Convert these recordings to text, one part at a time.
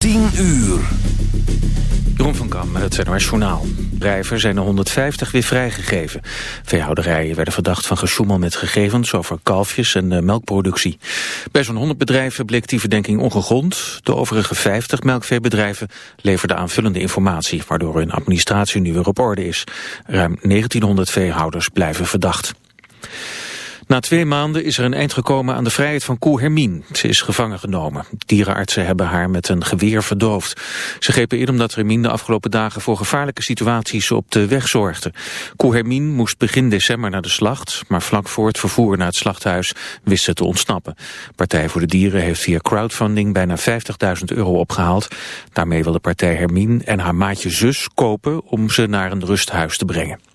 10 uur. Jeroen van Kam met het NOS Journaal. Zijn er 150 weer vrijgegeven. Veehouderijen werden verdacht van gesjoemel met gegevens over kalfjes en uh, melkproductie. Bij zo'n 100 bedrijven bleek die verdenking ongegrond. De overige 50 melkveebedrijven leverden aanvullende informatie... waardoor hun administratie nu weer op orde is. Ruim 1900 veehouders blijven verdacht. Na twee maanden is er een eind gekomen aan de vrijheid van koe Hermine. Ze is gevangen genomen. Dierenartsen hebben haar met een geweer verdoofd. Ze grepen in omdat Hermine de afgelopen dagen voor gevaarlijke situaties op de weg zorgde. Koe Hermine moest begin december naar de slacht, maar vlak voor het vervoer naar het slachthuis wist ze te ontsnappen. Partij voor de Dieren heeft via crowdfunding bijna 50.000 euro opgehaald. Daarmee wil de partij Hermine en haar maatje zus kopen om ze naar een rusthuis te brengen.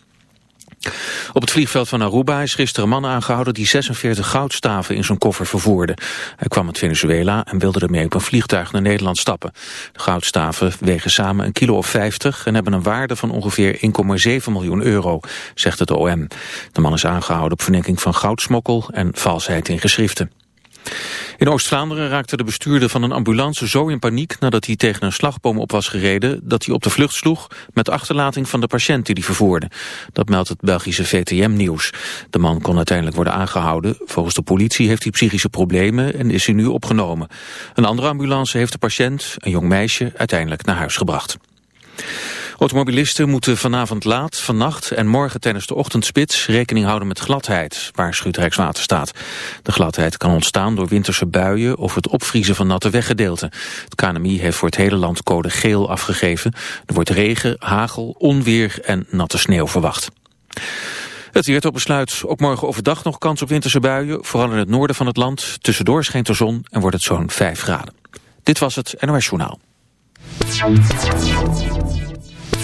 Op het vliegveld van Aruba is gisteren een man aangehouden die 46 goudstaven in zijn koffer vervoerde. Hij kwam uit Venezuela en wilde ermee op een vliegtuig naar Nederland stappen. De goudstaven wegen samen een kilo of 50 en hebben een waarde van ongeveer 1,7 miljoen euro, zegt het OM. De man is aangehouden op verdenking van goudsmokkel en valsheid in geschriften. In Oost-Vlaanderen raakte de bestuurder van een ambulance zo in paniek nadat hij tegen een slagboom op was gereden dat hij op de vlucht sloeg met achterlating van de patiënt die hij vervoerde. Dat meldt het Belgische VTM-nieuws. De man kon uiteindelijk worden aangehouden. Volgens de politie heeft hij psychische problemen en is hij nu opgenomen. Een andere ambulance heeft de patiënt, een jong meisje, uiteindelijk naar huis gebracht. Automobilisten moeten vanavond laat, vannacht en morgen tijdens de ochtendspits rekening houden met gladheid, waarschuwt Rijkswaterstaat. De gladheid kan ontstaan door winterse buien of het opvriezen van natte weggedeelten. Het KNMI heeft voor het hele land code geel afgegeven. Er wordt regen, hagel, onweer en natte sneeuw verwacht. Het weer tot besluit. Ook morgen overdag nog kans op winterse buien. Vooral in het noorden van het land. Tussendoor schijnt de zon en wordt het zo'n 5 graden. Dit was het NOS Journaal.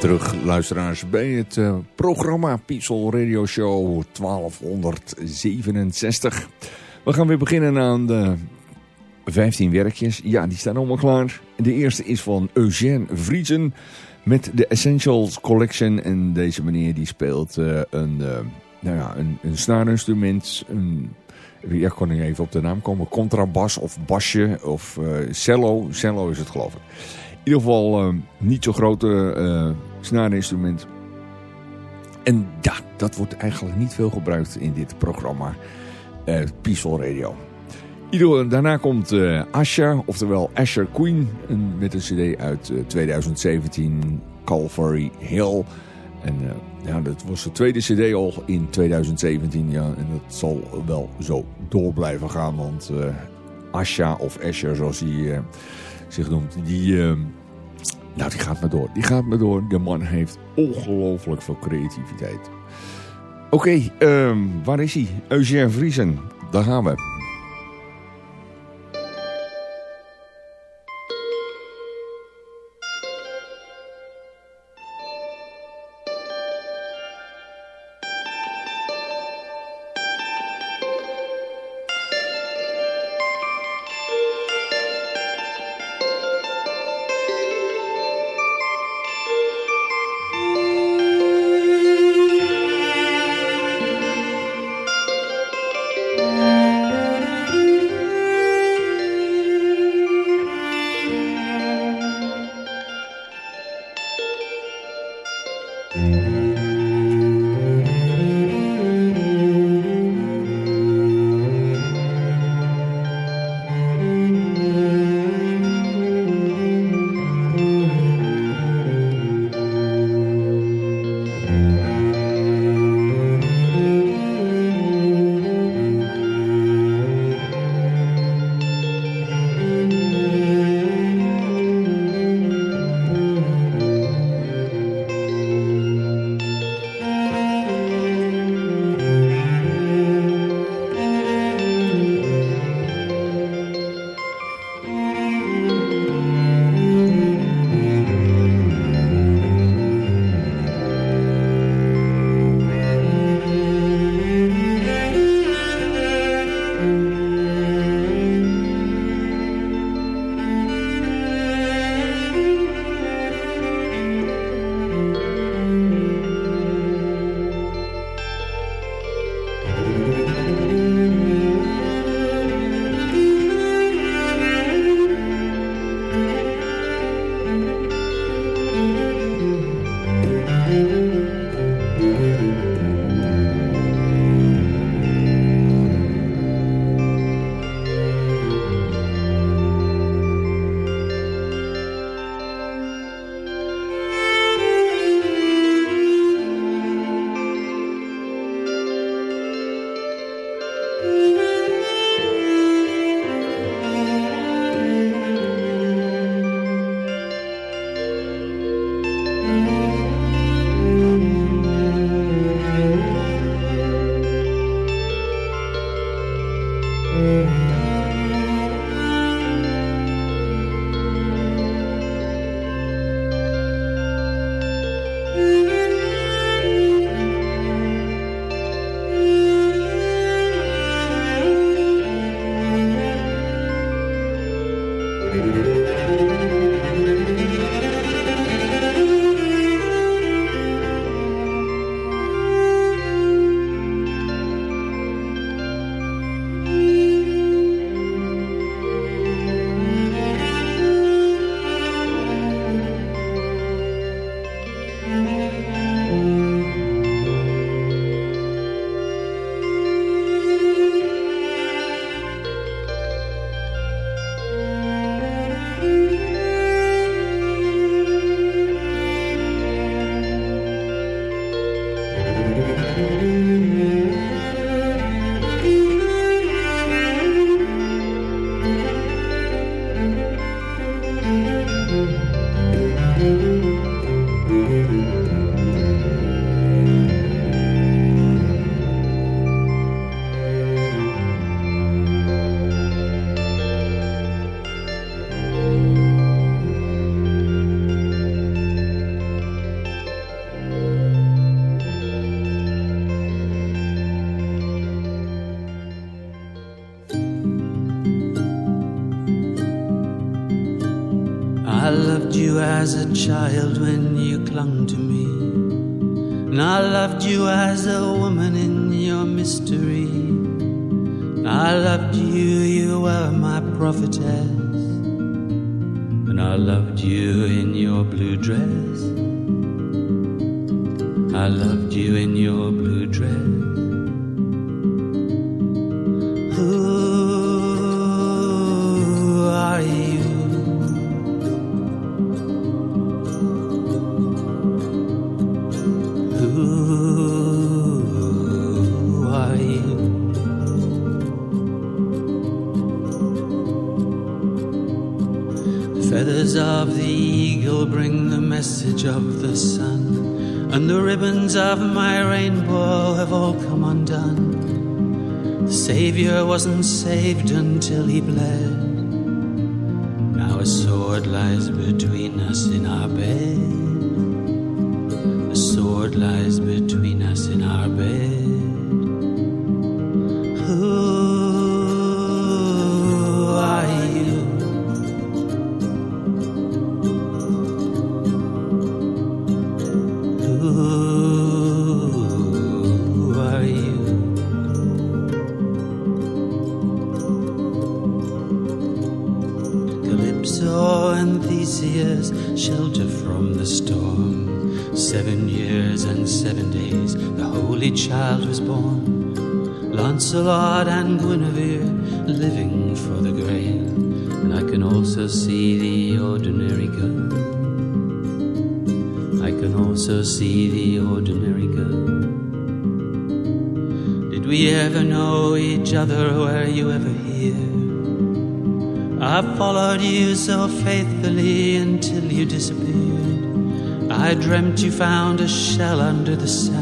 Terug, luisteraars, bij het uh, programma Piesel Radio Show 1267. We gaan weer beginnen aan de 15 werkjes. Ja, die staan allemaal klaar. De eerste is van Eugène Vriesen met de Essentials Collection. En deze meneer die speelt uh, een, uh, nou ja, een, een snaarinstrument, een kon ik even op de naam komen. Contrabas of basje of cello. Cello is het geloof ik. In ieder geval niet zo grote snaarinstrument. En ja, dat wordt eigenlijk niet veel gebruikt in dit programma. Uh, Peaceful Radio. Daarna komt uh, Asher, oftewel Asher Queen. Een, met een cd uit 2017, Calvary Hill. En ja, dat was de tweede cd al in 2017. Ja, en dat zal wel zo door blijven gaan. Want Asha of Asher, zoals hij zich noemt, die, uh, nou, die gaat maar door. Die gaat maar door. De man heeft ongelooflijk veel creativiteit. Oké, um, waar is hij? Eugène Vriesen. Daar gaan we. as a child when you clung to me. And I loved you as a woman in your mystery. I loved you, you were my prophetess. And I loved you in your blue dress. I loved you in your wasn't saved until he bled. Lancelot and Guinevere living for the grail. And I can also see the ordinary girl. I can also see the ordinary girl. Did we ever know each other? Were you ever here? I followed you so faithfully until you disappeared. I dreamt you found a shell under the sand.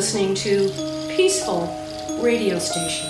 Listening to Peaceful Radio Station.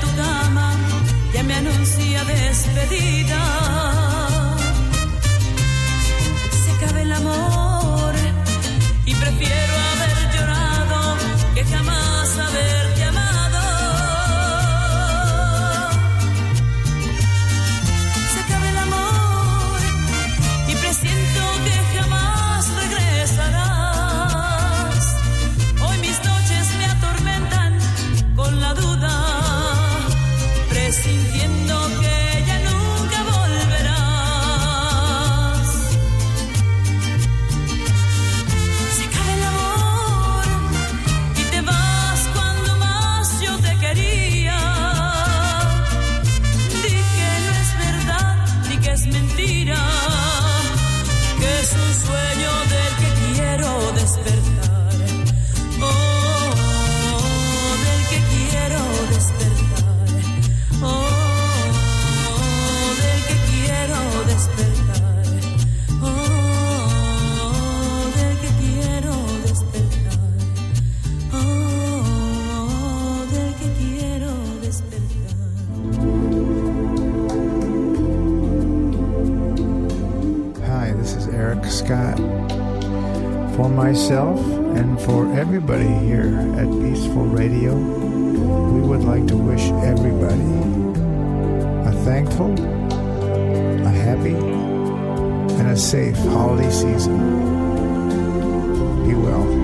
tu dama ya me anuncia despedida. Se acaba el amor y prefiero. myself and for everybody here at Peaceful Radio, we would like to wish everybody a thankful, a happy, and a safe holiday season. Be well.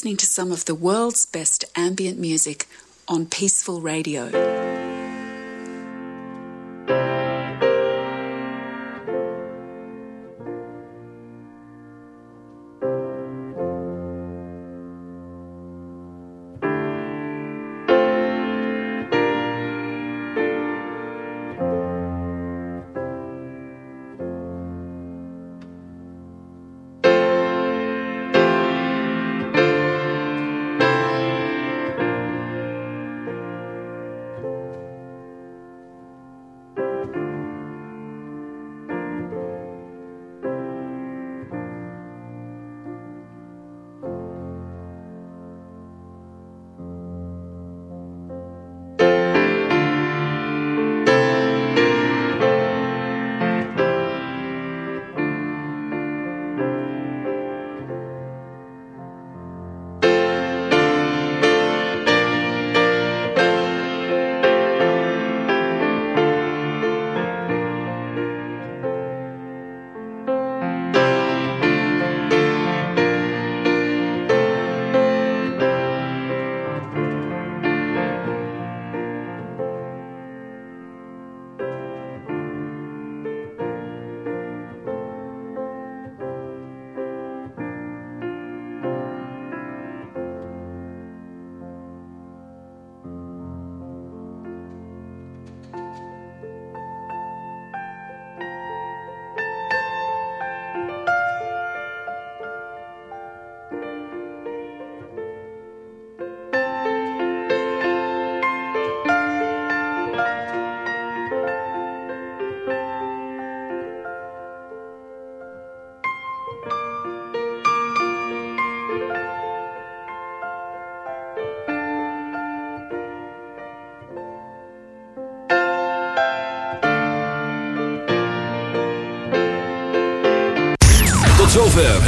listening to some of the world's best ambient music on Peaceful Radio.